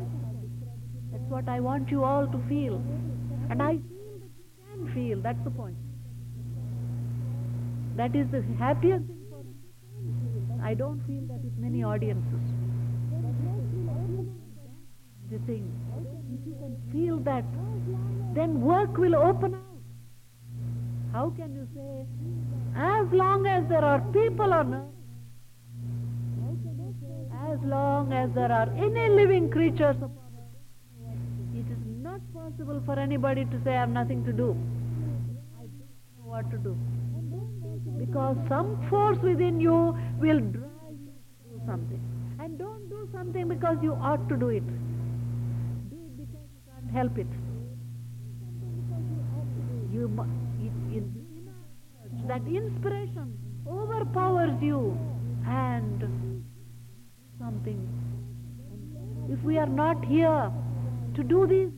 That's what I want you all to feel. And I feel that you can feel, that's the point. That is the happiest thing for me. I don't feel that with many audiences. The thing, if you can feel that, then work will open out. How can you say, as long as there are people on earth, as long as there are any living creatures upon it is not possible for anybody to say, I have nothing to do. I don't know what to do. Because some force within you will drive you to do something. And don't do something because you ought to do it. Do it because you can't help it. You it, it, that inspiration overpowers you and something. If we are not here to do these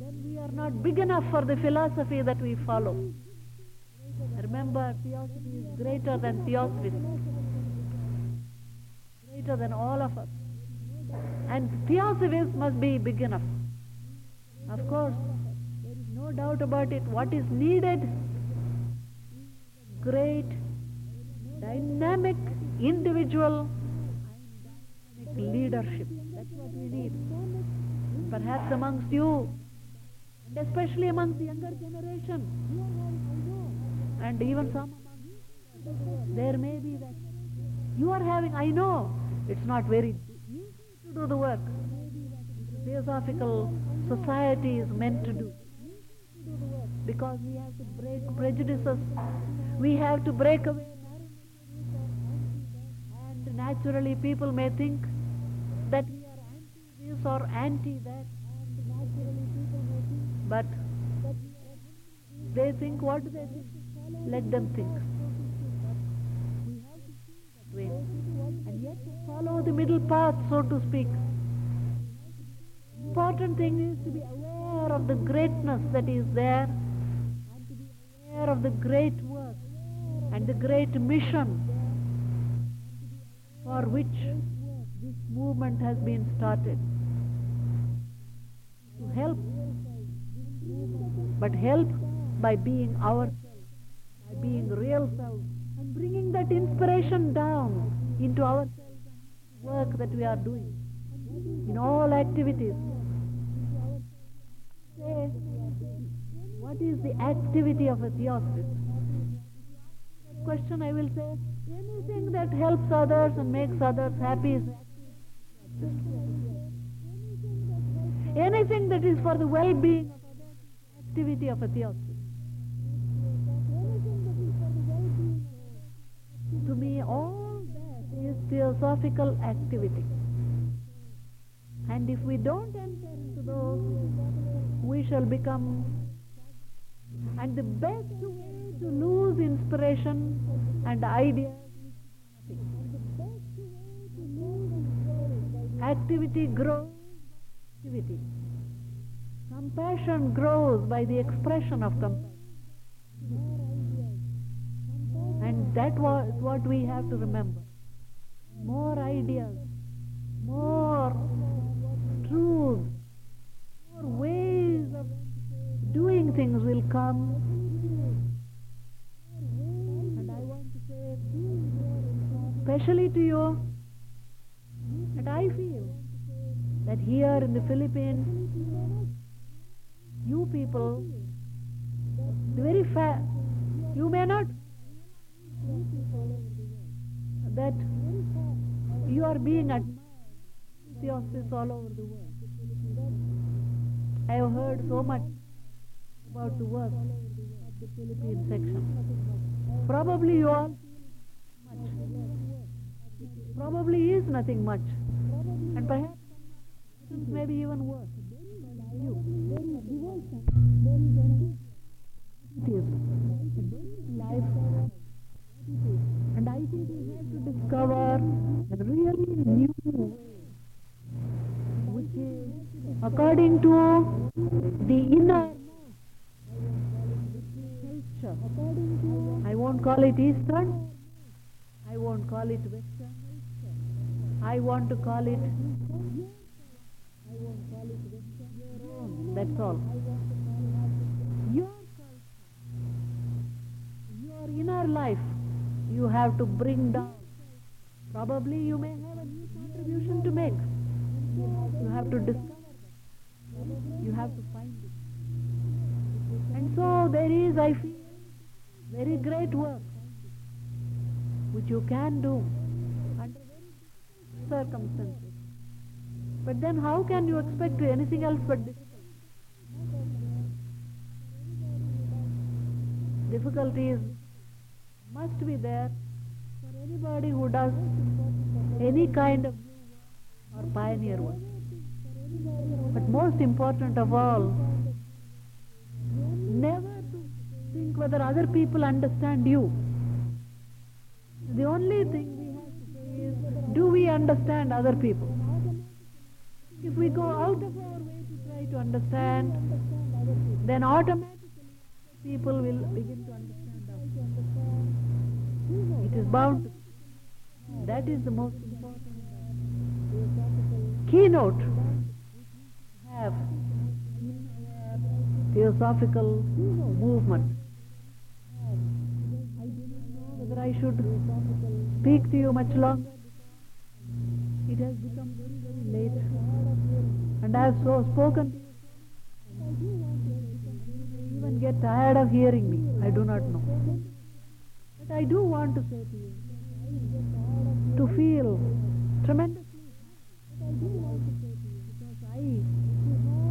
then we are not big enough for the philosophy that we follow. Remember, theosophy is greater than theosophy, greater than all of us. And theosophists must be big enough. Of course, there is no doubt about it. What is needed great, dynamic, individual, leadership. That's what we need. Perhaps amongst you, and especially amongst the younger generation, and even some among there may be that you are having, I know, it's not very easy to do the work. Theosophical society is meant to do. Because we have to break prejudices, we have to break away naturally people may think that we are anti this or anti that. But they think what they think? Let them think. We have to think that way. And yet to follow the middle path, so to speak. Important thing is to be aware of the greatness that is there and to be aware of the great work and the great mission for which this movement has been started. To help, but help by being ourselves, by being real selves, and bringing that inspiration down into our work that we are doing in all activities. Say, what is the activity of a theosophist? Question, I will say anything that helps others and makes others happy is anything that is for the well-being of others activity of a theosophy. To me, all that is theosophical activity. And if we don't enter into those, we shall become. And the best way to lose inspiration and ideas. Activity grows activity. Compassion grows by the expression of compassion. And that was what we have to remember. More ideas, more truths, more ways of doing things will come. Especially to you, that I feel that here in the Philippines, you people, the very fact, you may not that you are being admired theosophists all over the world. I have heard so much about the work of the Philippine section. Probably you all much. Probably is nothing much. And perhaps maybe even worse. You. It is. Life. And I think we have to discover a really new way, which is according to the inner culture. I won't call it Eastern. I won't call it Western. I want to call it. That's all. Your your inner life, you have to bring down. Probably you may have a new contribution to make. You have to discover. You have to find it. And so there is, I feel, very great work which you can do circumstances. But then how can you expect anything else but difficult? Difficulties must be there for anybody who does any kind of or pioneer work. But most important of all, never to think whether other people understand you. The only thing do we understand other people? If we go out of our way to try to understand, then automatically people will begin to understand us. It is bound. That is the most important keynote we have theosophical movement. I do not know whether I should speak to you much longer. It has become very, very late. And I have so spoken you. Even get tired of hearing me. I do not know. But I do want to say to you to feel tremendously. I do want to say to you because I,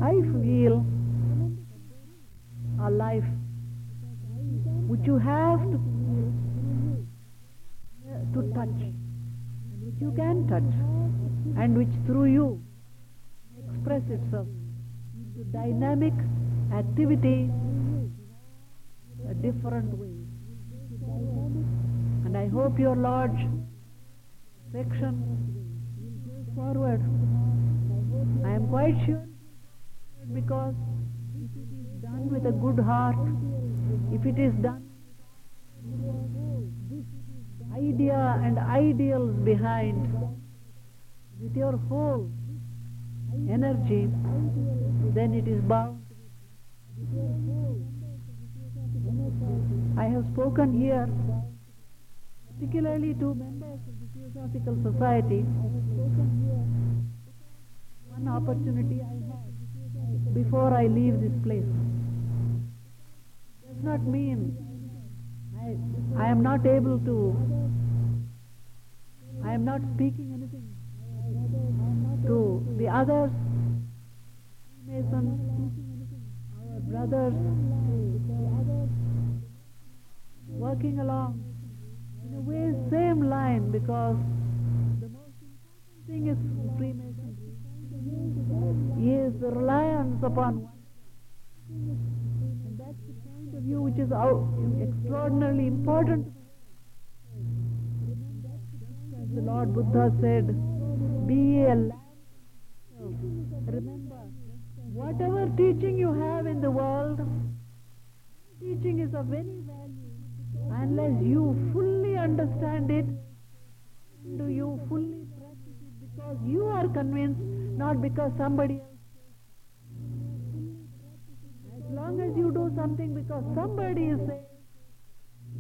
I feel a life which you have to feel, to touch, which you can touch, and which through you express itself into dynamic activity a different way. And I hope your large section will go forward. I am quite sure because if it is done with a good heart, if it is done idea and ideals behind, with your whole energy, then it is bound. I have spoken here, particularly to members of the Theosophical Society. One opportunity I have before I leave this place does not mean I, I am not able to, I am not speaking anything to the others, our brothers, working along in a way same line because the most important thing is Freemasonry is the reliance upon one. And that's the point of view which is extraordinarily important. The Lord Buddha said, be a. Remember, whatever teaching you have in the world, teaching is of any value unless you fully understand it, do you fully practice it because you are convinced, not because somebody else. As long as you do something because somebody is saying,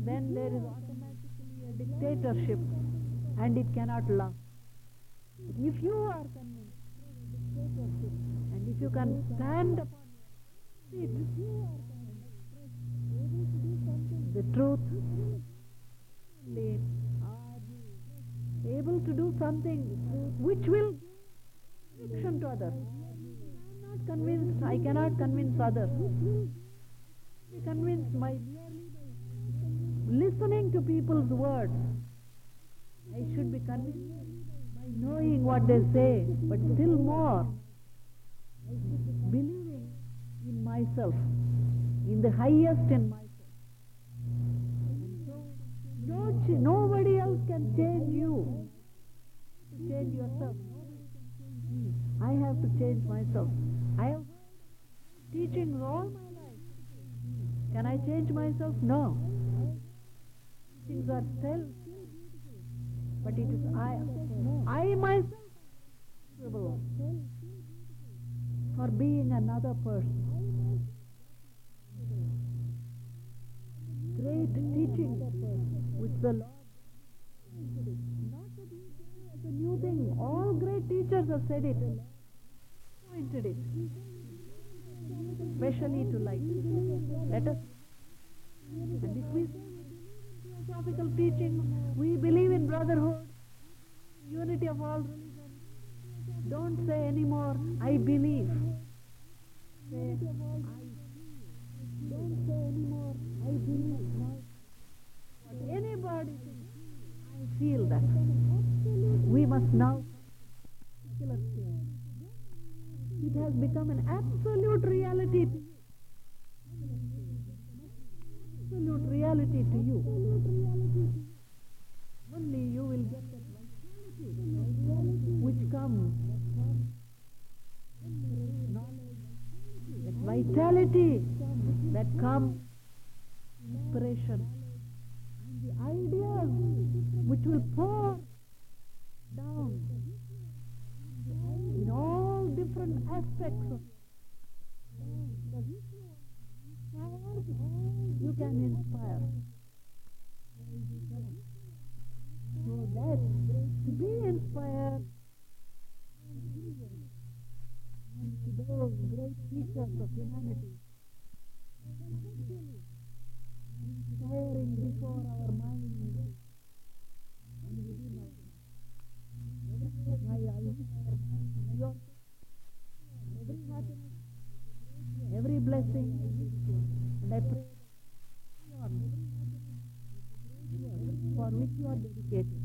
then there is automatically a dictatorship and it cannot last. If you are convinced, and if you can stand upon it, the truth, able to do something which will give conviction to others. I am not convinced, I cannot convince others. Be convinced my listening to people's words. I should be convinced knowing what they say, but still more, believing in myself, in the highest in myself. Ch- nobody else can change you. Change yourself. I have to change myself. I have teaching all my life. Can I change myself? No. Things are still, but it is I, I myself responsible for being another person. Great teaching which the Lord it's a new thing. All great teachers have said it. Pointed it. Especially to light. Let us and if we philosophical teaching, we believe in brotherhood, unity of all religions. Don't say anymore, I believe. Say, I don't say anymore, I believe. Anybody I feel that. We must now it has become an absolute reality to you. Absolute reality to you. Only you will get that vitality which comes. That vitality that comes, inspiration, and the ideas which will pour down in all different aspects of you can inspire. So that to be inspired those great teachers of humanity, inspiring before our minds and I inspire your every happiness, every blessing, and I pray for which you are dedicated.